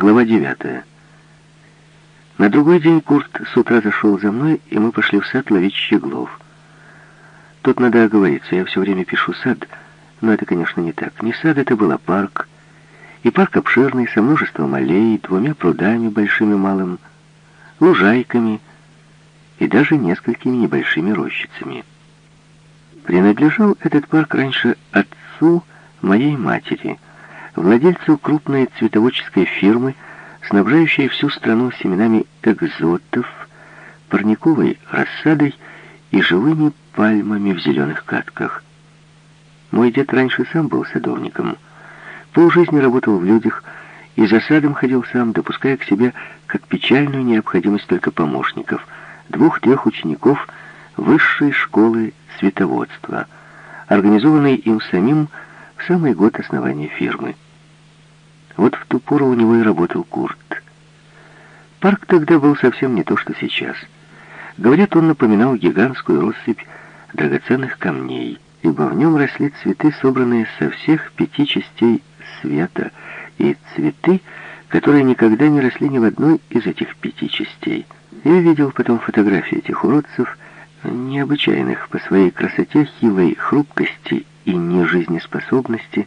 Глава девятая. На другой день Курт с утра зашел за мной, и мы пошли в сад ловить щеглов. Тут надо оговориться, я все время пишу сад, но это, конечно, не так. Не сад, это был, а парк. И парк обширный, со множеством аллей, двумя прудами, большими и малым, лужайками и даже несколькими небольшими рощицами. Принадлежал этот парк раньше отцу моей матери, владельцу крупной цветоводческой фирмы, снабжающей всю страну семенами экзотов, парниковой рассадой и живыми пальмами в зеленых катках. Мой дед раньше сам был садовником. Полжизни работал в людях и за садом ходил сам, допуская к себе как печальную необходимость только помощников, двух-трех учеников высшей школы цветоводства, организованной им самим в самый год основания фирмы. Вот в ту пору у него и работал Курт. Парк тогда был совсем не то, что сейчас. Говорят, он напоминал гигантскую россыпь драгоценных камней, ибо в нем росли цветы, собранные со всех пяти частей света, и цветы, которые никогда не росли ни в одной из этих пяти частей. Я видел потом фотографии этих уродцев, необычайных по своей красоте, хилой хрупкости и нежизнеспособности,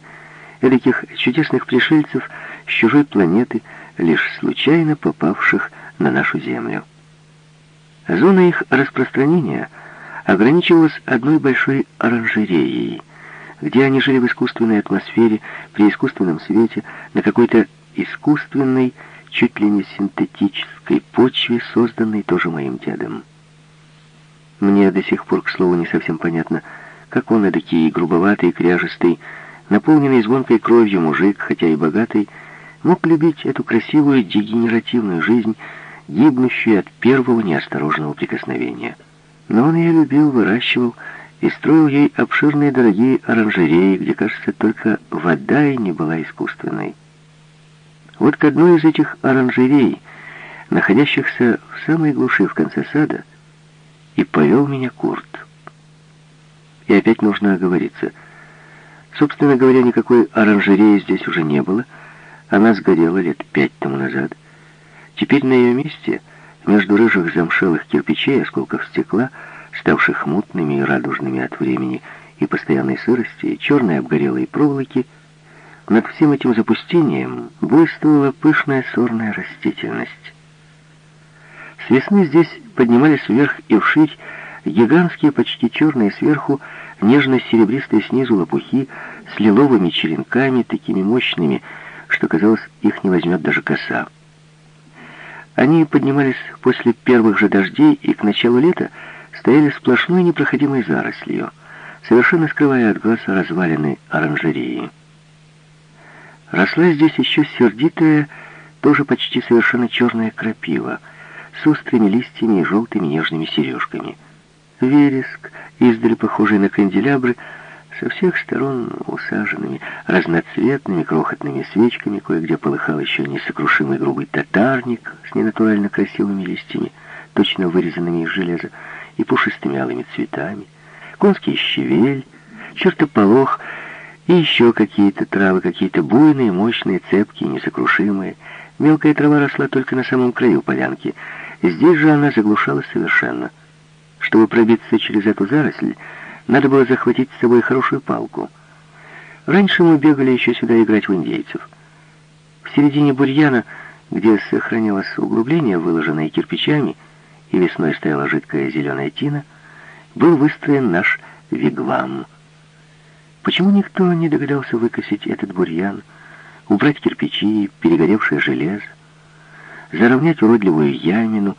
таких чудесных пришельцев с чужой планеты, лишь случайно попавших на нашу Землю. Зона их распространения ограничивалась одной большой оранжереей, где они жили в искусственной атмосфере, при искусственном свете, на какой-то искусственной, чуть ли не синтетической почве, созданной тоже моим дедом. Мне до сих пор, к слову, не совсем понятно, как он, эдакий грубоватый, кряжестый, наполненный звонкой кровью мужик, хотя и богатый, мог любить эту красивую дегенеративную жизнь, гибнущую от первого неосторожного прикосновения. Но он ее любил, выращивал и строил ей обширные дорогие оранжереи, где, кажется, только вода и не была искусственной. Вот к одной из этих оранжерей, находящихся в самой глуши в конце сада, и повел меня Курт. И опять нужно оговориться. Собственно говоря, никакой оранжереи здесь уже не было. Она сгорела лет пять тому назад. Теперь на ее месте, между рыжих замшелых кирпичей, осколков стекла, ставших мутными и радужными от времени и постоянной сырости, и черной обгорелой проволоки, над всем этим запустением буйствовала пышная сорная растительность. С весны здесь поднимались вверх и вширь гигантские, почти черные сверху, нежно-серебристые снизу лопухи с лиловыми черенками, такими мощными, что, казалось, их не возьмет даже коса. Они поднимались после первых же дождей и к началу лета стояли сплошной непроходимой зарослью, совершенно скрывая от глаз развалины оранжереи. Росла здесь еще сердитая, тоже почти совершенно черная крапива, с острыми листьями и желтыми нежными сережками. Вереск, издали похожий на канделябры, со всех сторон усаженными разноцветными крохотными свечками, кое-где полыхал еще несокрушимый грубый татарник с ненатурально красивыми листьями, точно вырезанными из железа, и пушистыми алыми цветами, конский щавель, чертополох и еще какие-то травы, какие-то буйные, мощные, цепкие, несокрушимые. Мелкая трава росла только на самом краю полянки, здесь же она заглушалась совершенно. Чтобы пробиться через эту заросль, надо было захватить с собой хорошую палку. Раньше мы бегали еще сюда играть в индейцев. В середине бурьяна, где сохранилось углубление, выложенное кирпичами, и весной стояла жидкая зеленая тина, был выстроен наш вигвам. Почему никто не догадался выкосить этот бурьян, убрать кирпичи, перегоревшее железо, заровнять уродливую ямину,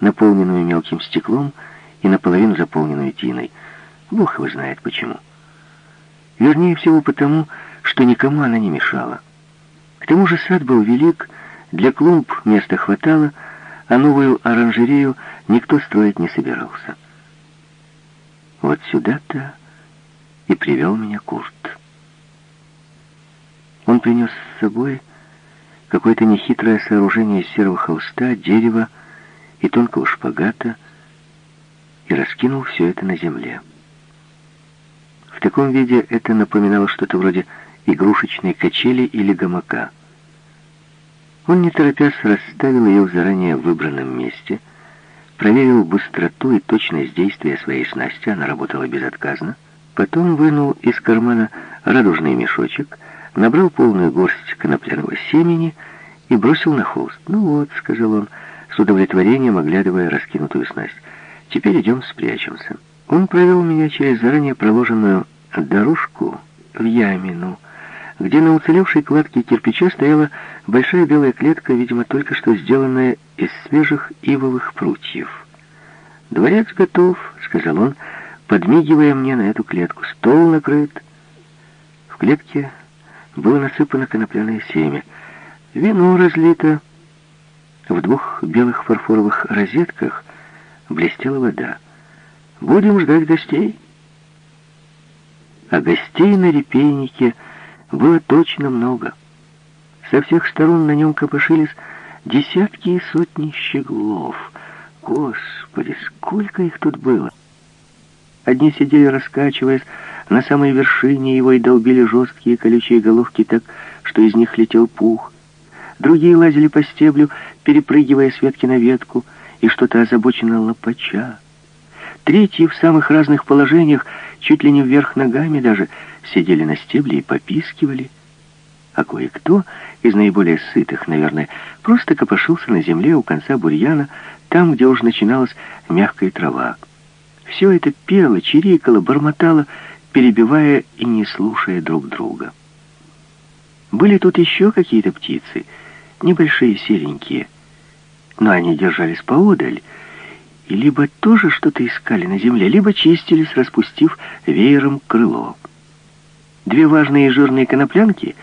наполненную мелким стеклом и наполовину заполненную тиной? Бог его знает почему. Вернее всего потому, что никому она не мешала. К тому же сад был велик, для клумб места хватало, а новую оранжерею никто строить не собирался. Вот сюда-то и привел меня Курт. Он принес с собой какое-то нехитрое сооружение из серого холста, дерева и тонкого шпагата и раскинул все это на земле. В таком виде это напоминало что-то вроде игрушечной качели или гамака. Он, не торопясь, расставил ее в заранее выбранном месте, проверил быстроту и точность действия своей снасти, она работала безотказно, потом вынул из кармана радужный мешочек, набрал полную горсть конопляного семени и бросил на холст. «Ну вот», — сказал он, с удовлетворением оглядывая раскинутую снасть, — «теперь идем спрячемся». Он провел меня через заранее проложенную дорожку в ямину, где на уцелевшей кладке кирпича стояла большая белая клетка, видимо, только что сделанная из свежих ивовых прутьев. «Дворец готов», — сказал он, подмигивая мне на эту клетку. «Стол накрыт». В клетке было насыпано конопляное семя. Вино разлито. В двух белых фарфоровых розетках блестела вода. «Будем ждать гостей». А гостей на репейнике было точно много. Со всех сторон на нем копошились десятки и сотни щеглов. Господи, сколько их тут было! Одни сидели, раскачиваясь, на самой вершине его и долбили жесткие колючие головки так, что из них летел пух. Другие лазили по стеблю, перепрыгивая с ветки на ветку, и что-то озабоченно лопача. Третьи в самых разных положениях, чуть ли не вверх ногами даже, сидели на стебле и попискивали. А кое-кто из наиболее сытых, наверное, просто копошился на земле у конца бурьяна, там, где уж начиналась мягкая трава. Все это пело, чирикало, бормотало, перебивая и не слушая друг друга. Были тут еще какие-то птицы, небольшие, серенькие, но они держались поодаль, и либо тоже что-то искали на земле, либо чистились, распустив веером крыло. Две важные жирные коноплянки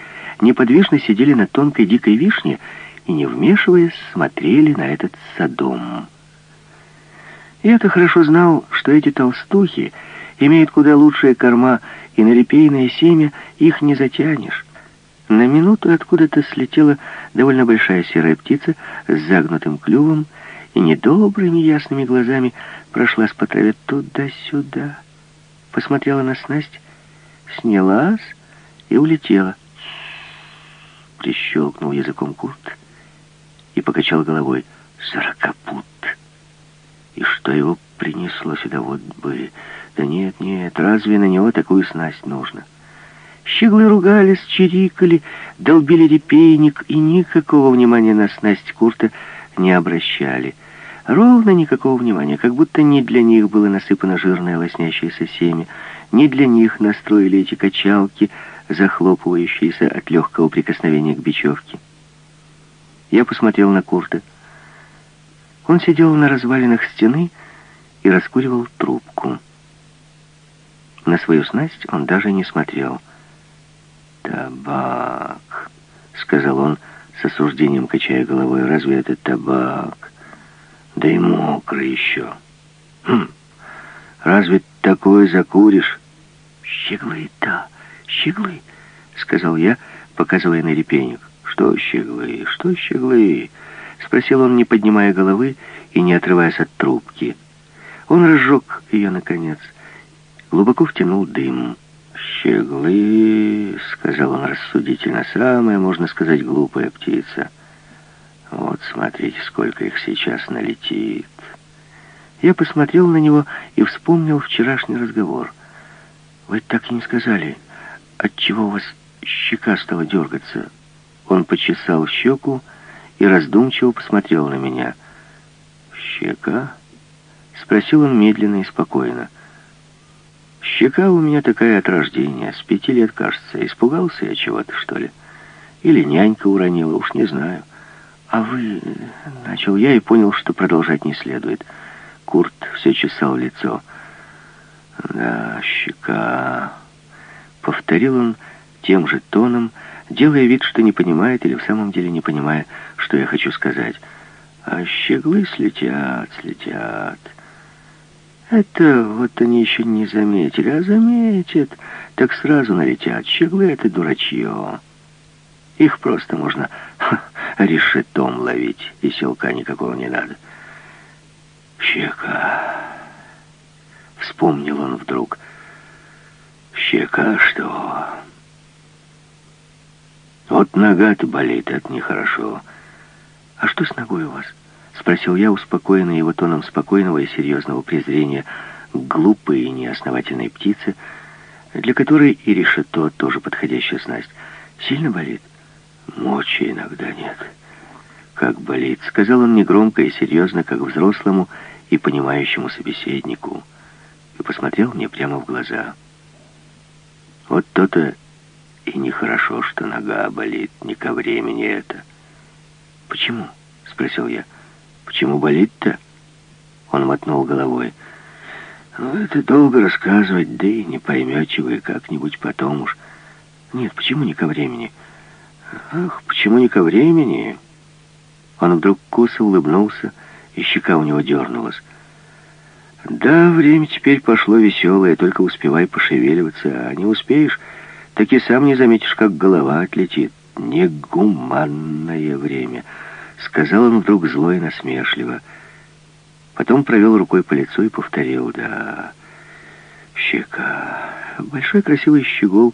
неподвижно сидели на тонкой дикой вишне и, не вмешиваясь, смотрели на этот садом. Я-то хорошо знал, что эти толстухи имеют куда лучшие корма, и на репейное семя их не затянешь. На минуту откуда-то слетела довольно большая серая птица с загнутым клювом и недобрыми ясными глазами прошлась по траве туда-сюда, посмотрела на снасть, снялась и улетела. Прищелкнул языком Курт и покачал головой. Сорокопут! И что его принесло сюда, вот бы... Да нет, нет, разве на него такую снасть нужно? Щеглы ругались, чирикали, долбили репейник, и никакого внимания на снасть Курта не обращали. Ровно никакого внимания, как будто не для них было насыпано жирное лоснящееся семя, не для них настроили эти качалки, захлопывающиеся от легкого прикосновения к бечевке. Я посмотрел на Курта. Он сидел на развалинах стены и раскуривал трубку. На свою снасть он даже не смотрел. «Табак», — сказал он с осуждением, качая головой. «Разве это табак?» да и мокрый еще. Хм, разве такое закуришь? Щеглы, да, щеглы, сказал я, показывая на репейник. Что щеглы, что щеглы? Спросил он, не поднимая головы и не отрываясь от трубки. Он разжег ее, наконец. Глубоко втянул дым. «Щеглы», — сказал он рассудительно, — «самая, можно сказать, глупая птица». Вот, смотрите, сколько их сейчас налетит. Я посмотрел на него и вспомнил вчерашний разговор. Вы так и не сказали, отчего у вас щека стала дергаться. Он почесал щеку и раздумчиво посмотрел на меня. «Щека?» — спросил он медленно и спокойно. «Щека у меня такая от рождения, с пяти лет, кажется. Испугался я чего-то, что ли? Или нянька уронила, уж не знаю». «А вы...» — начал я и понял, что продолжать не следует. Курт все чесал лицо. «Да, щека...» — повторил он тем же тоном, делая вид, что не понимает или в самом деле не понимая, что я хочу сказать. «А щеглы слетят, слетят...» Это вот они еще не заметили, а заметят, так сразу налетят. Щеглы — это дурачье. Их просто можно ха, решетом ловить, и селка никакого не надо. Щека. Вспомнил он вдруг. Щека что? Вот нога-то болит, это нехорошо. «А что с ногой у вас?» — спросил я, успокоенный его тоном спокойного и серьезного презрения к глупой и неосновательной птице, для которой и решето тоже подходящая снасть. «Сильно болит?» «Мочи иногда нет». «Как болит», — сказал он негромко и серьезно, как взрослому и понимающему собеседнику, и посмотрел мне прямо в глаза. «Вот то-то и нехорошо, что нога болит, не ко времени это». «Почему?» — спросил я. «Почему болит-то?» Он мотнул головой. «Ну, это долго рассказывать, да и не поймете вы как-нибудь потом уж». «Нет, почему не ко времени?» «Ах, почему не ко времени?» Он вдруг косо улыбнулся, и щека у него дернулась. «Да, время теперь пошло веселое, только успевай пошевеливаться, а не успеешь, так и сам не заметишь, как голова отлетит. Негуманное время». Сказал он вдруг зло и насмешливо. Потом провел рукой по лицу и повторил. Да, щека. Большой красивый щегол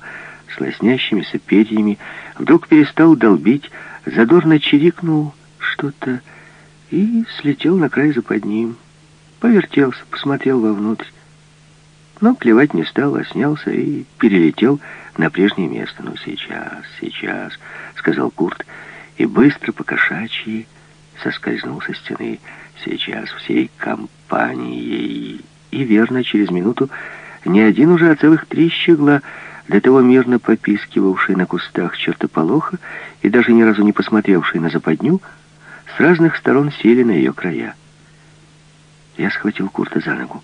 с лоснящимися перьями вдруг перестал долбить, задорно чирикнул что-то и слетел на край западни. Повертелся, посмотрел вовнутрь. Но клевать не стал, а снялся и перелетел на прежнее место. «Ну, сейчас, сейчас», — сказал Курт, — и быстро по кошачьи соскользнул со стены. Сейчас всей компанией. И верно, через минуту не один уже, а целых три щегла, до того мирно попискивавшие на кустах чертополоха и даже ни разу не посмотревшие на западню, с разных сторон сели на ее края. Я схватил Курта за ногу.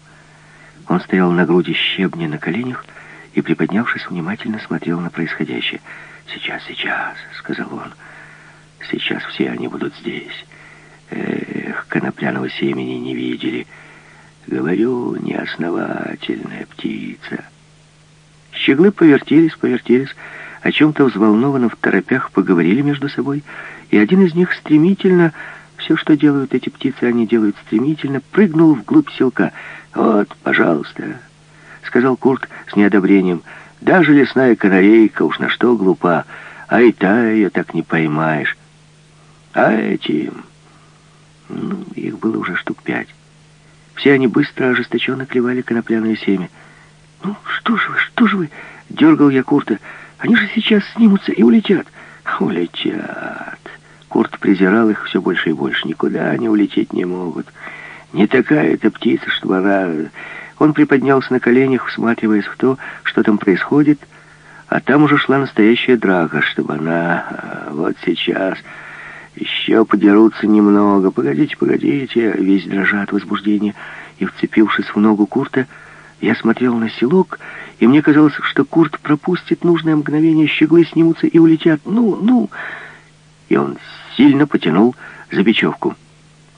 Он стоял на груди щебня на коленях и, приподнявшись, внимательно смотрел на происходящее. «Сейчас, сейчас», — сказал он, — Сейчас все они будут здесь. Эх, конопляного семени не видели. Говорю, неосновательная птица. Щеглы повертелись, повертелись, о чем-то взволнованно в торопях поговорили между собой, и один из них стремительно, все, что делают эти птицы, они делают стремительно, прыгнул вглубь селка. «Вот, пожалуйста», — сказал Курт с неодобрением, — «даже лесная канарейка уж на что глупа, а и та ее так не поймаешь». А эти... Ну, их было уже штук пять. Все они быстро, ожесточенно клевали конопляное семя. «Ну, что же вы, что же вы?» — дергал я Курта. «Они же сейчас снимутся и улетят». «Улетят». Курт презирал их все больше и больше. Никуда они улететь не могут. Не такая эта птица, что она... Он приподнялся на коленях, всматриваясь в то, что там происходит, а там уже шла настоящая драка, чтобы она а, вот сейчас еще подерутся немного. Погодите, погодите. Весь дрожа от возбуждения. И, вцепившись в ногу Курта, я смотрел на селок, и мне казалось, что Курт пропустит нужное мгновение, щеглы снимутся и улетят. Ну, ну... И он сильно потянул за бечевку.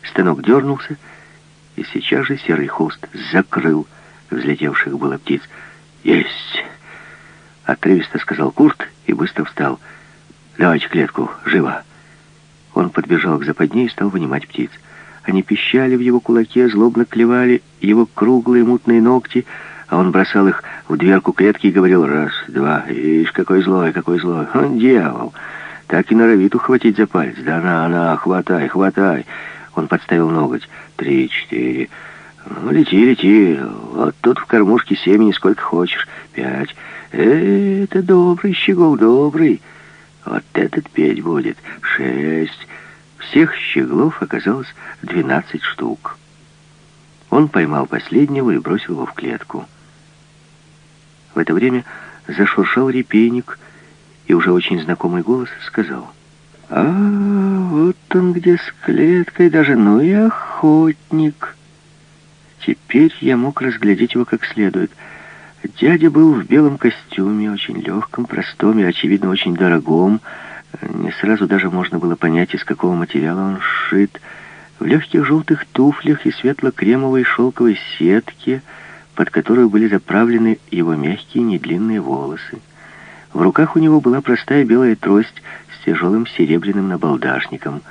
Станок дернулся, и сейчас же серый холст закрыл взлетевших было птиц. «Есть!» — отрывисто сказал Курт и быстро встал. «Давайте клетку, живо!» Он подбежал к западне и стал вынимать птиц. Они пищали в его кулаке, злобно клевали его круглые мутные ногти, а он бросал их в дверку клетки и говорил «раз, два, ишь, какой злой, какой злой, он дьявол!» Так и норовит ухватить за палец. «Да на, на, хватай, хватай!» Он подставил ноготь. «Три, четыре...» «Ну, лети, лети. Вот тут в кормушке семени сколько хочешь. Пять. Э, это добрый щегол, добрый». Вот этот петь будет. Шесть. Всех щеглов оказалось двенадцать штук. Он поймал последнего и бросил его в клетку. В это время зашуршал репейник, и уже очень знакомый голос сказал. «А, вот он где с клеткой даже, ну и охотник!» Теперь я мог разглядеть его как следует — Дядя был в белом костюме, очень легком, простом и, очевидно, очень дорогом. Не сразу даже можно было понять, из какого материала он сшит. В легких желтых туфлях и светло-кремовой шелковой сетке, под которую были заправлены его мягкие недлинные волосы. В руках у него была простая белая трость с тяжелым серебряным набалдашником.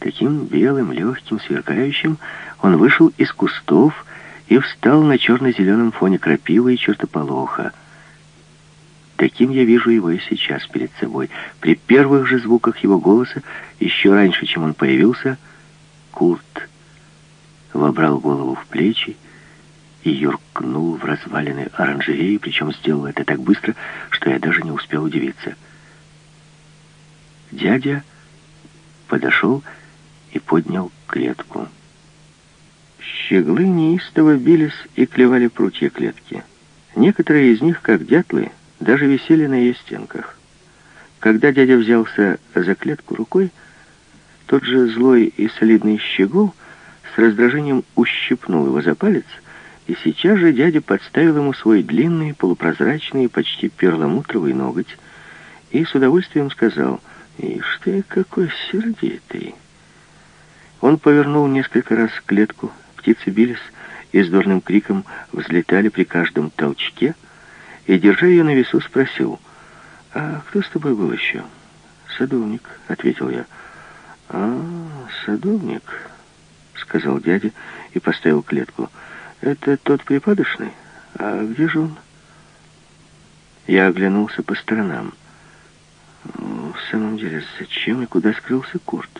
Таким белым, легким, сверкающим он вышел из кустов и встал на черно-зеленом фоне крапивы и чертополоха. Таким я вижу его и сейчас перед собой. При первых же звуках его голоса Еще раньше, чем он появился, Курт вобрал голову в плечи и юркнул в развалины оранжереи, причем сделал это так быстро, что я даже не успел удивиться. Дядя подошел и поднял клетку. Щеглы неистово бились и клевали прутья клетки. Некоторые из них, как дятлы, даже висели на ее стенках. Когда дядя взялся за клетку рукой, тот же злой и солидный щегол с раздражением ущипнул его за палец, и сейчас же дядя подставил ему свой длинный, полупрозрачный, почти перламутровый ноготь и с удовольствием сказал, «Ишь ты, какой сердитый!» Он повернул несколько раз клетку, птицы бились и с дурным криком взлетали при каждом толчке, и, держа ее на весу, спросил, «А кто с тобой был еще?» «Садовник», — ответил я. «А, садовник», — сказал дядя и поставил клетку. «Это тот припадочный? А где же он?» Я оглянулся по сторонам. В самом деле, зачем и куда скрылся Курт?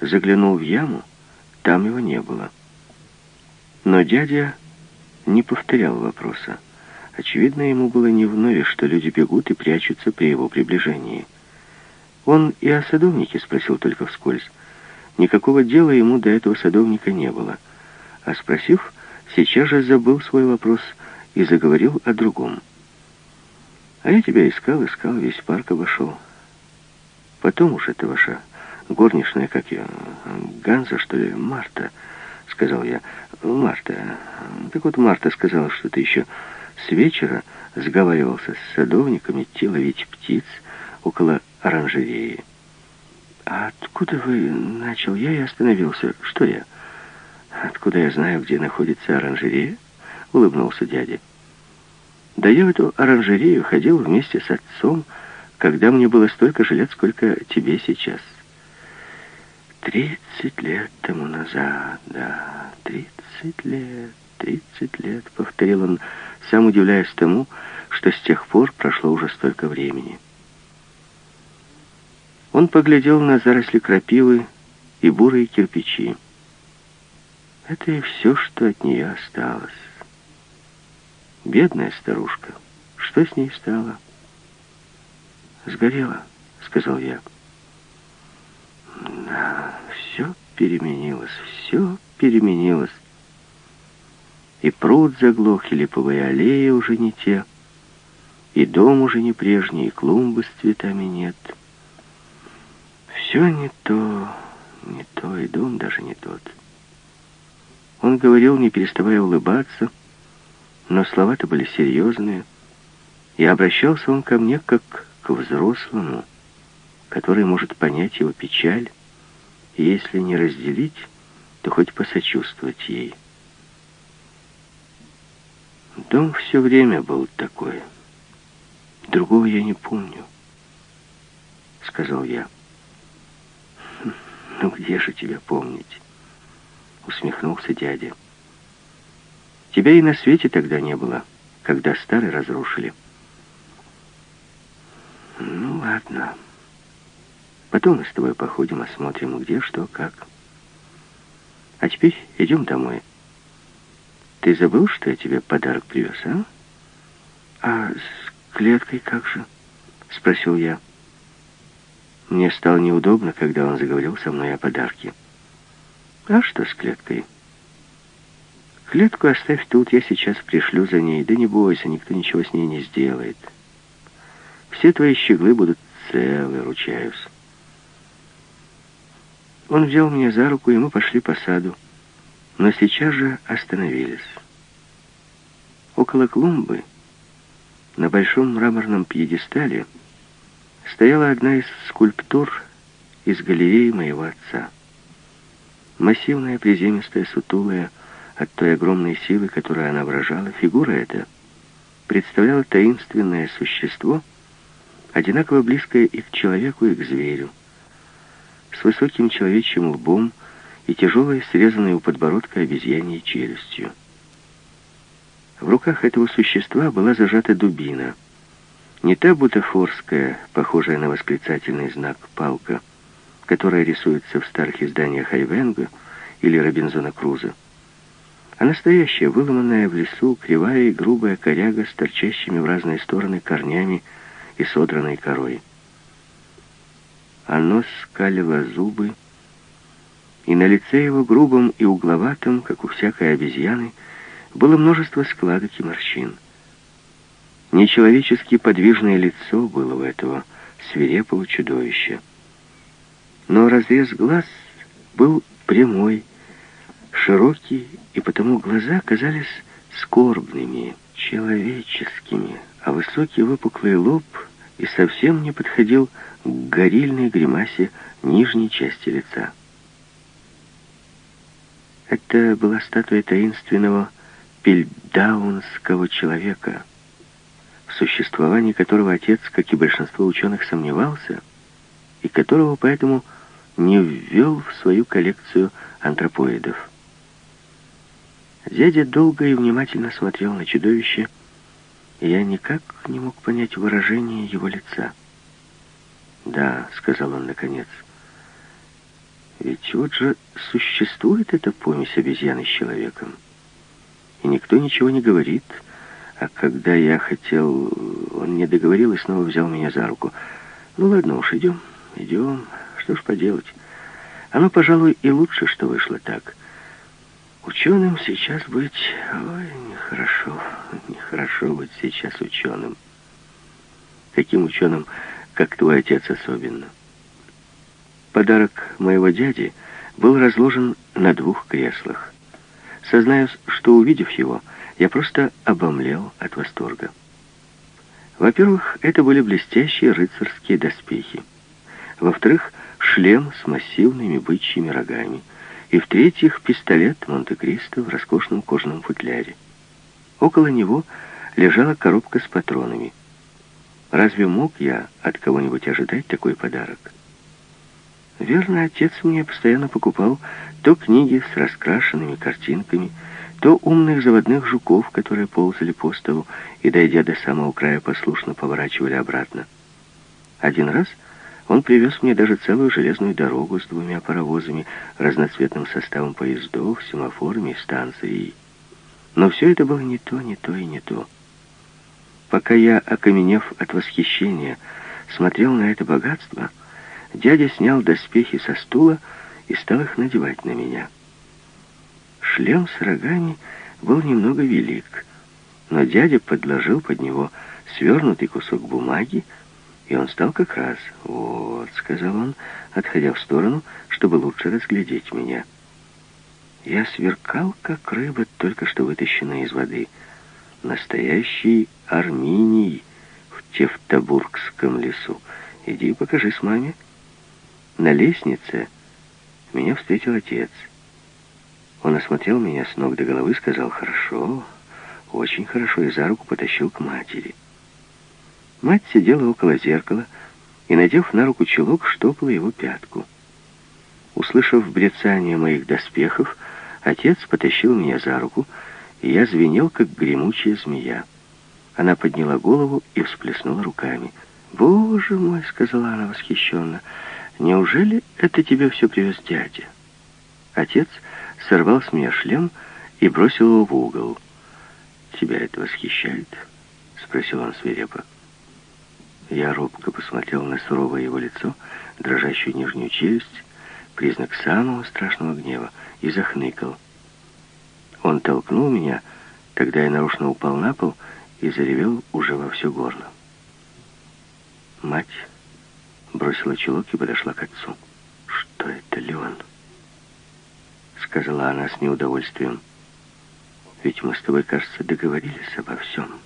Заглянул в яму, там его не было. Но дядя не повторял вопроса. Очевидно, ему было не вновь, что люди бегут и прячутся при его приближении. Он и о садовнике спросил только вскользь. Никакого дела ему до этого садовника не было. А спросив, сейчас же забыл свой вопрос и заговорил о другом. А я тебя искал, искал, весь парк обошел. Потом уж это ваша горничная, как я, Ганза, что ли, Марта, сказал я. Марта. Так вот, Марта сказала, что ты еще с вечера сговаривался с садовниками идти ловить птиц около оранжереи. «А откуда вы?» — начал я и остановился. «Что я?» «Откуда я знаю, где находится оранжерея?» — улыбнулся дядя. «Да я в эту оранжерею ходил вместе с отцом, когда мне было столько же лет, сколько тебе сейчас. Тридцать лет тому назад, да, тридцать лет, тридцать лет», — повторил он, сам удивляясь тому, что с тех пор прошло уже столько времени. Он поглядел на заросли крапивы и бурые кирпичи. Это и все, что от нее осталось. Бедная старушка. Что с ней стало? Сгорела, сказал я. Да, все переменилось, все переменилось. И пруд заглох, и липовые аллеи уже не те, и дом уже не прежний, и клумбы с цветами нет — все не то, не то, и дом даже не тот. Он говорил, не переставая улыбаться, но слова-то были серьезные, и обращался он ко мне как к взрослому, который может понять его печаль, и если не разделить, то хоть посочувствовать ей. Дом все время был такой. Другого я не помню, сказал я. «Ну где же тебя помнить?» Усмехнулся дядя. «Тебя и на свете тогда не было, когда старый разрушили». «Ну ладно. Потом мы с тобой походим, осмотрим, где, что, как. А теперь идем домой. Ты забыл, что я тебе подарок привез, а?» «А с клеткой как же?» — спросил я. Мне стало неудобно, когда он заговорил со мной о подарке. «А что с клеткой?» «Клетку оставь тут, я сейчас пришлю за ней. Да не бойся, никто ничего с ней не сделает. Все твои щеглы будут целы, ручаюсь». Он взял меня за руку, и мы пошли по саду, но сейчас же остановились. Около клумбы, на большом мраморном пьедестале, стояла одна из скульптур из галереи моего отца. Массивная, приземистая, сутулая, от той огромной силы, которую она выражала, фигура эта представляла таинственное существо, одинаково близкое и к человеку, и к зверю, с высоким человечьим лбом и тяжелой, срезанной у подбородка обезьяньей челюстью. В руках этого существа была зажата дубина — не та бутафорская, похожая на восклицательный знак, палка, которая рисуется в старых изданиях Айвенга или Робинзона Круза, а настоящая, выломанная в лесу, кривая и грубая коряга с торчащими в разные стороны корнями и содранной корой. Оно скалило зубы, и на лице его, грубом и угловатом, как у всякой обезьяны, было множество складок и морщин. Нечеловечески подвижное лицо было у этого свирепого чудовища. Но разрез глаз был прямой, широкий, и потому глаза казались скорбными, человеческими, а высокий выпуклый лоб и совсем не подходил к горильной гримасе нижней части лица. Это была статуя таинственного пельдаунского человека, в существовании которого отец, как и большинство ученых, сомневался, и которого поэтому не ввел в свою коллекцию антропоидов. Дядя долго и внимательно смотрел на чудовище, я никак не мог понять выражение его лица. «Да», — сказал он наконец, — «ведь вот же существует эта помесь обезьяны с человеком, и никто ничего не говорит, а когда я хотел, он не договорил и снова взял меня за руку. Ну ладно уж, идем, идем, что ж поделать. Оно, пожалуй, и лучше, что вышло так». Ученым сейчас быть... Ой, нехорошо. Нехорошо быть сейчас ученым. Таким ученым, как твой отец особенно. Подарок моего дяди был разложен на двух креслах. Сознаюсь, что, увидев его, я просто обомлел от восторга. Во-первых, это были блестящие рыцарские доспехи. Во-вторых, шлем с массивными бычьими рогами — и в-третьих, пистолет Монте-Кристо в роскошном кожаном футляре. Около него лежала коробка с патронами. Разве мог я от кого-нибудь ожидать такой подарок? Верно, отец мне постоянно покупал то книги с раскрашенными картинками, то умных заводных жуков, которые ползали по столу и, дойдя до самого края, послушно поворачивали обратно. Один раз он привез мне даже целую железную дорогу с двумя паровозами, разноцветным составом поездов, семафорами и станцией. Но все это было не то, не то и не то. Пока я, окаменев от восхищения, смотрел на это богатство, дядя снял доспехи со стула и стал их надевать на меня. Шлем с рогами был немного велик, но дядя подложил под него свернутый кусок бумаги, и он стал как раз. «Вот», — сказал он, отходя в сторону, чтобы лучше разглядеть меня. Я сверкал, как рыба, только что вытащенная из воды. Настоящий Арминий в Тевтобургском лесу. Иди покажи с маме. На лестнице меня встретил отец. Он осмотрел меня с ног до головы, сказал «хорошо», очень хорошо, и за руку потащил к матери. Мать сидела около зеркала и, надев на руку чулок, штопала его пятку. Услышав брецание моих доспехов, отец потащил меня за руку, и я звенел, как гремучая змея. Она подняла голову и всплеснула руками. «Боже мой!» — сказала она восхищенно. «Неужели это тебе все привез дядя?» Отец сорвал с меня шлем и бросил его в угол. «Тебя это восхищает?» — спросил он свирепо. Я робко посмотрел на суровое его лицо, дрожащую нижнюю челюсть, признак самого страшного гнева, и захныкал. Он толкнул меня, тогда я нарочно упал на пол и заревел уже во все горло. Мать бросила чулок и подошла к отцу. «Что это, Леон?» Сказала она с неудовольствием. «Ведь мы с тобой, кажется, договорились обо всем».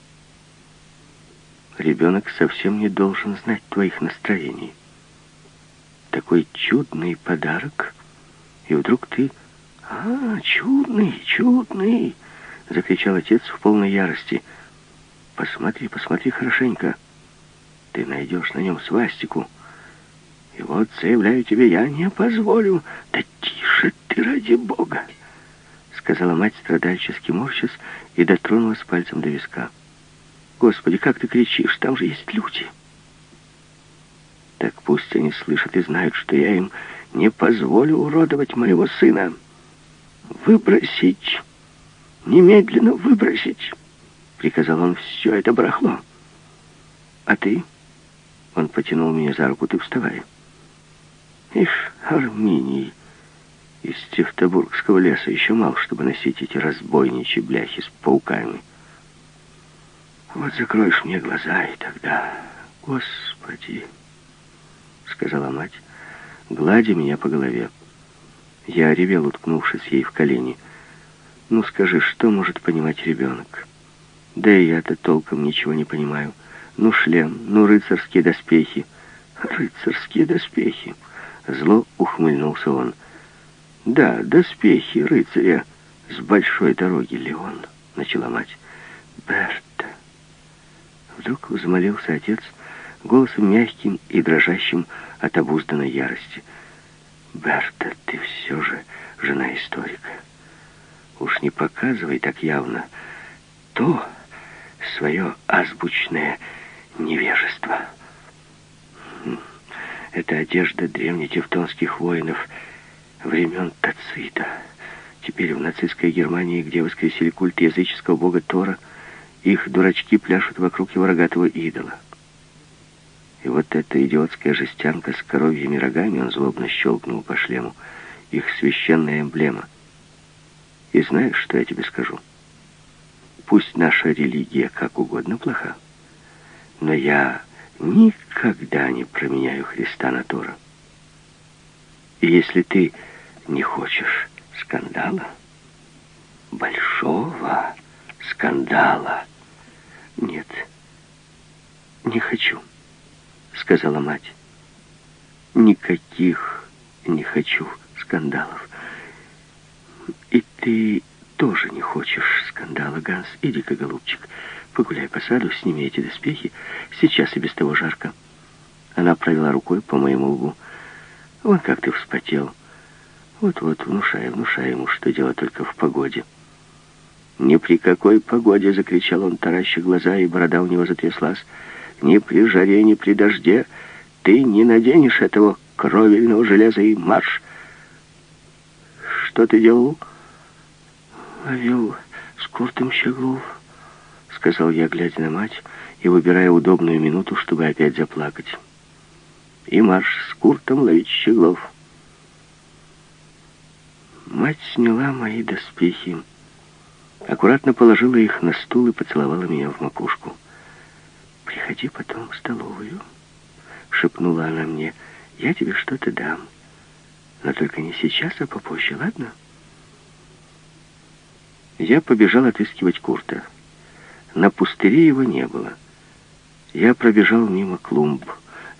Ребенок совсем не должен знать твоих настроений. Такой чудный подарок, и вдруг ты... «А, чудный, чудный!» — закричал отец в полной ярости. «Посмотри, посмотри хорошенько. Ты найдешь на нем свастику. И вот, заявляю тебе, я не позволю. Да тише ты, ради Бога!» — сказала мать, страдальчески морщась, и дотронулась пальцем до виска. Господи, как ты кричишь, там же есть люди. Так пусть они слышат и знают, что я им не позволю уродовать моего сына. Выбросить, немедленно выбросить, приказал он все это барахло. А ты? Он потянул меня за руку, ты вставай. Ишь, Арминий, из Тевтобургского леса еще мало, чтобы носить эти разбойничьи бляхи с пауками. Вот закроешь мне глаза, и тогда... Господи, сказала мать, гладя меня по голове. Я ревел, уткнувшись ей в колени. Ну скажи, что может понимать ребенок? Да и я-то толком ничего не понимаю. Ну шлем, ну рыцарские доспехи. Рыцарские доспехи. Зло ухмыльнулся он. Да, доспехи рыцаря с большой дороги, Леон, начала мать. Берта. Вдруг взмолился отец голосом мягким и дрожащим от обузданной ярости. Берта, ты все же жена историка. Уж не показывай так явно то свое азбучное невежество. Хм, это одежда древнетевтонских воинов — времен Тацита. Теперь в нацистской Германии, где воскресили культ языческого бога Тора, их дурачки пляшут вокруг его рогатого идола. И вот эта идиотская жестянка с коровьими рогами, он злобно щелкнул по шлему, их священная эмблема. И знаешь, что я тебе скажу? Пусть наша религия как угодно плоха, но я никогда не променяю Христа на Тора. И если ты не хочешь скандала? Большого скандала? Нет, не хочу, сказала мать. Никаких не хочу скандалов. И ты тоже не хочешь скандала, Ганс. Иди-ка, голубчик, погуляй по саду, сними эти доспехи. Сейчас и без того жарко. Она провела рукой по моему лбу. Вон как ты вспотел. Вот-вот, внушай, внушай ему, что дело только в погоде. «Ни при какой погоде!» — закричал он, тараща глаза, и борода у него затряслась. «Ни при жаре, ни при дожде ты не наденешь этого кровельного железа и марш!» «Что ты делал?» «Ловил с Куртом Щеглов», — сказал я, глядя на мать и выбирая удобную минуту, чтобы опять заплакать. «И марш с Куртом ловить Щеглов». Мать сняла мои доспехи, аккуратно положила их на стул и поцеловала меня в макушку. «Приходи потом в столовую», — шепнула она мне. «Я тебе что-то дам, но только не сейчас, а попозже, ладно?» Я побежал отыскивать Курта. На пустыре его не было. Я пробежал мимо клумб.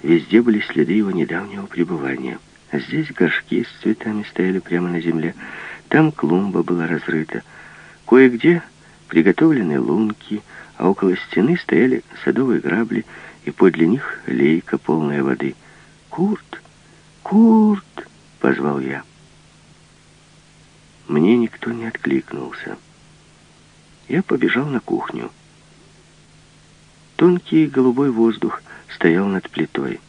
Везде были следы его недавнего пребывания. Здесь горшки с цветами стояли прямо на земле. Там клумба была разрыта. Кое-где приготовлены лунки, а около стены стояли садовые грабли, и подле них лейка, полная воды. «Курт! Курт!» — позвал я. Мне никто не откликнулся. Я побежал на кухню. Тонкий голубой воздух стоял над плитой.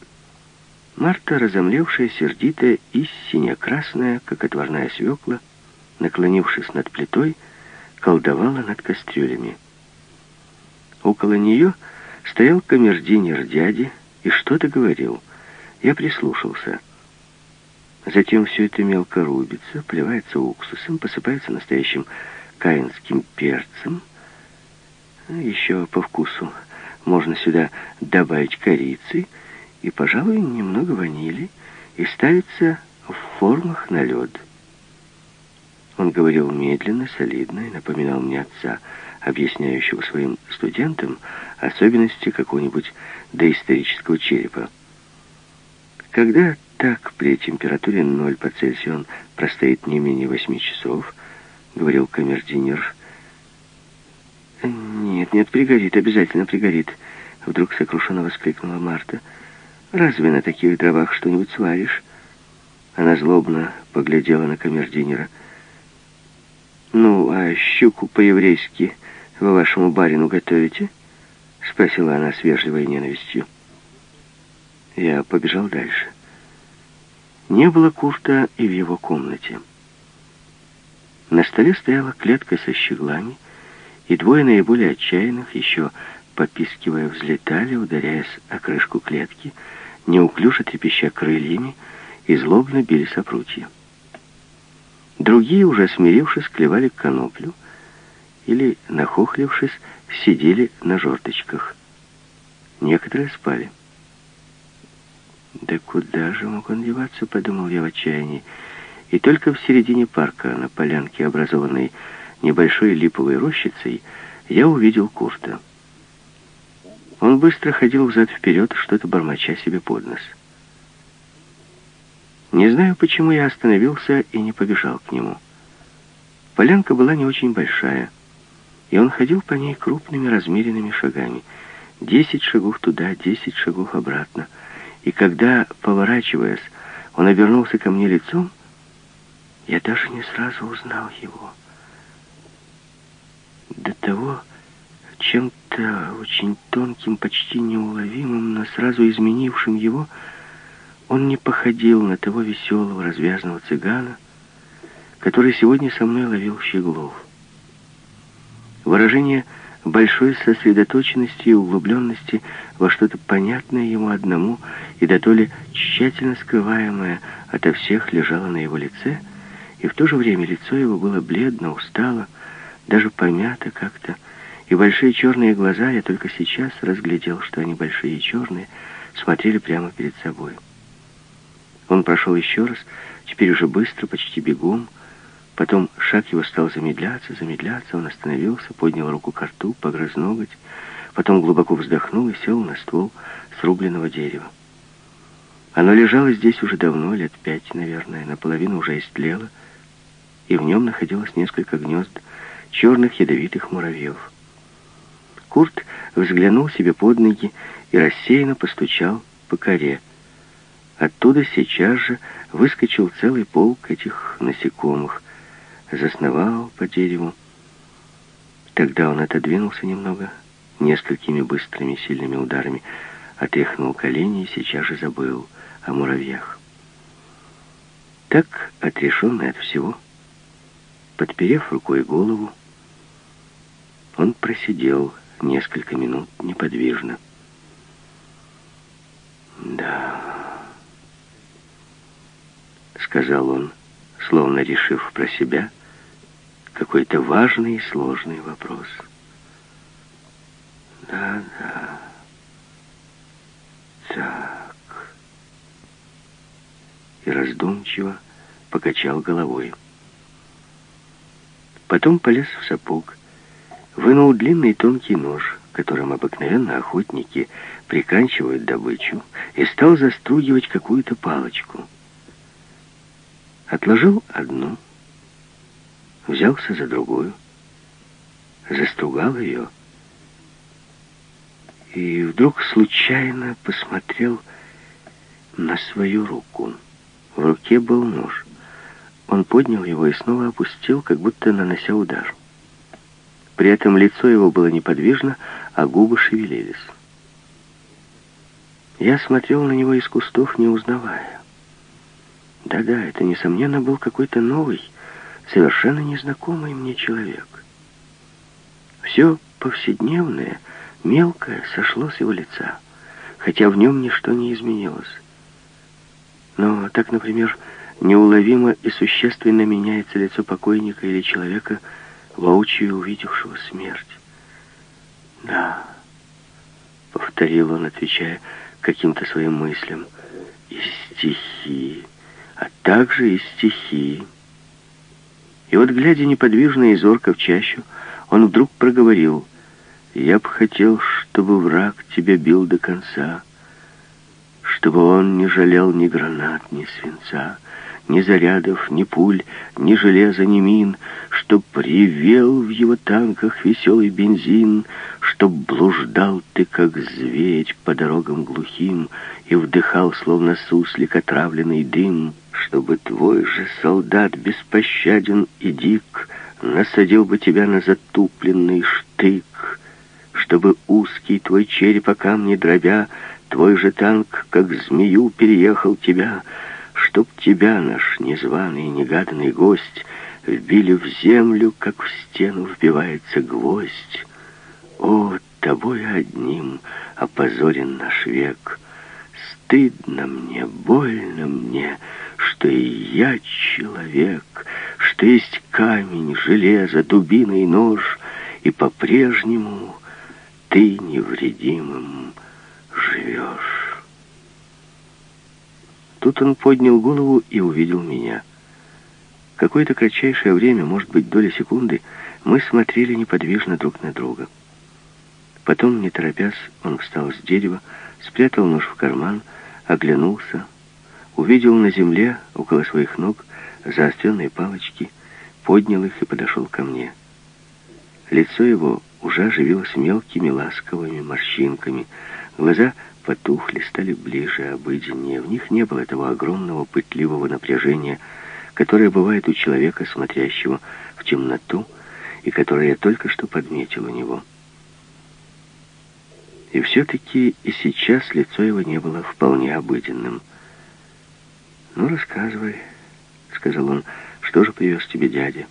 Марта, разомлевшая, сердитая и сине-красная, как отварная свекла, наклонившись над плитой, колдовала над кастрюлями. Около нее стоял камердинер дяди и что-то говорил. Я прислушался. Затем все это мелко рубится, поливается уксусом, посыпается настоящим каинским перцем. Еще по вкусу можно сюда добавить корицы — и, пожалуй, немного ванили, и ставится в формах на лед. Он говорил медленно, солидно и напоминал мне отца, объясняющего своим студентам особенности какого-нибудь доисторического черепа. Когда так при температуре 0 по Цельсию он простоит не менее 8 часов, говорил камердинер. «Нет, нет, пригорит, обязательно пригорит», — вдруг сокрушенно воскликнула Марта — Разве на таких дровах что-нибудь сваришь?» Она злобно поглядела на камердинера. «Ну, а щуку по-еврейски вы вашему барину готовите?» Спросила она с вежливой ненавистью. Я побежал дальше. Не было Курта и в его комнате. На столе стояла клетка со щеглами, и двое наиболее отчаянных, еще попискивая, взлетали, ударяясь о крышку клетки, неуклюже трепеща крыльями, и злобно били сопрутья. Другие, уже смирившись, клевали коноплю или, нахохлившись, сидели на жорточках. Некоторые спали. «Да куда же мог он деваться?» — подумал я в отчаянии. И только в середине парка, на полянке, образованной небольшой липовой рощицей, я увидел Курта. Он быстро ходил взад-вперед, что-то бормоча себе под нос. Не знаю, почему я остановился и не побежал к нему. Полянка была не очень большая, и он ходил по ней крупными размеренными шагами. Десять шагов туда, десять шагов обратно. И когда, поворачиваясь, он обернулся ко мне лицом, я даже не сразу узнал его. До того чем-то очень тонким, почти неуловимым, но сразу изменившим его, он не походил на того веселого, развязного цыгана, который сегодня со мной ловил щеглов. Выражение большой сосредоточенности и углубленности во что-то понятное ему одному и да то ли тщательно скрываемое ото всех лежало на его лице — и в то же время лицо его было бледно, устало, даже помято как-то, и большие черные глаза, я только сейчас разглядел, что они большие и черные, смотрели прямо перед собой. Он прошел еще раз, теперь уже быстро, почти бегом, Потом шаг его стал замедляться, замедляться, он остановился, поднял руку к рту, погрыз ноготь, потом глубоко вздохнул и сел на ствол срубленного дерева. Оно лежало здесь уже давно, лет пять, наверное, наполовину уже истлело, и в нем находилось несколько гнезд черных ядовитых муравьев. Курт взглянул себе под ноги и рассеянно постучал по коре. Оттуда сейчас же выскочил целый полк этих насекомых, засновал по дереву. Тогда он отодвинулся немного, несколькими быстрыми сильными ударами отряхнул колени и сейчас же забыл о муравьях. Так, отрешенный от всего, Подперев рукой голову, он просидел несколько минут неподвижно. «Да», — сказал он, словно решив про себя какой-то важный и сложный вопрос. «Да, да, так». И раздумчиво покачал головой. Потом полез в сапог, вынул длинный тонкий нож, которым обыкновенно охотники приканчивают добычу, и стал застругивать какую-то палочку. Отложил одну, взялся за другую, застругал ее, и вдруг случайно посмотрел на свою руку. В руке был нож. Он поднял его и снова опустил, как будто нанося удар. При этом лицо его было неподвижно, а губы шевелились. Я смотрел на него из кустов, не узнавая. Да-да, это, несомненно, был какой-то новый, совершенно незнакомый мне человек. Все повседневное, мелкое сошло с его лица, хотя в нем ничто не изменилось. Но так, например, неуловимо и существенно меняется лицо покойника или человека, воочию увидевшего смерть. «Да», — повторил он, отвечая каким-то своим мыслям, — «и стихи, а также и стихи». И вот, глядя неподвижно и зорко в чащу, он вдруг проговорил, «Я б хотел, чтобы враг тебя бил до конца, чтобы он не жалел ни гранат, ни свинца, ни зарядов, ни пуль, ни железа, ни мин, Чтоб привел в его танках веселый бензин, Чтоб блуждал ты, как зверь, по дорогам глухим И вдыхал, словно суслик, отравленный дым, Чтобы твой же солдат беспощаден и дик Насадил бы тебя на затупленный штык, Чтобы узкий твой череп о камне дробя Твой же танк, как змею, переехал тебя, чтоб тебя, наш незваный и негаданный гость, вбили в землю, как в стену вбивается гвоздь. О, тобой одним опозорен наш век. Стыдно мне, больно мне, что и я человек, что есть камень, железо, дубина и нож, и по-прежнему ты невредимым живешь. Тут он поднял голову и увидел меня. Какое-то кратчайшее время, может быть, доля секунды, мы смотрели неподвижно друг на друга. Потом, не торопясь, он встал с дерева, спрятал нож в карман, оглянулся, увидел на земле, около своих ног, заостренные палочки, поднял их и подошел ко мне. Лицо его уже оживилось мелкими ласковыми морщинками, глаза потухли, стали ближе, обыденнее. В них не было того огромного пытливого напряжения, которое бывает у человека, смотрящего в темноту, и которое я только что подметил у него. И все-таки и сейчас лицо его не было вполне обыденным. «Ну, рассказывай», — сказал он, — «что же привез тебе дядя?»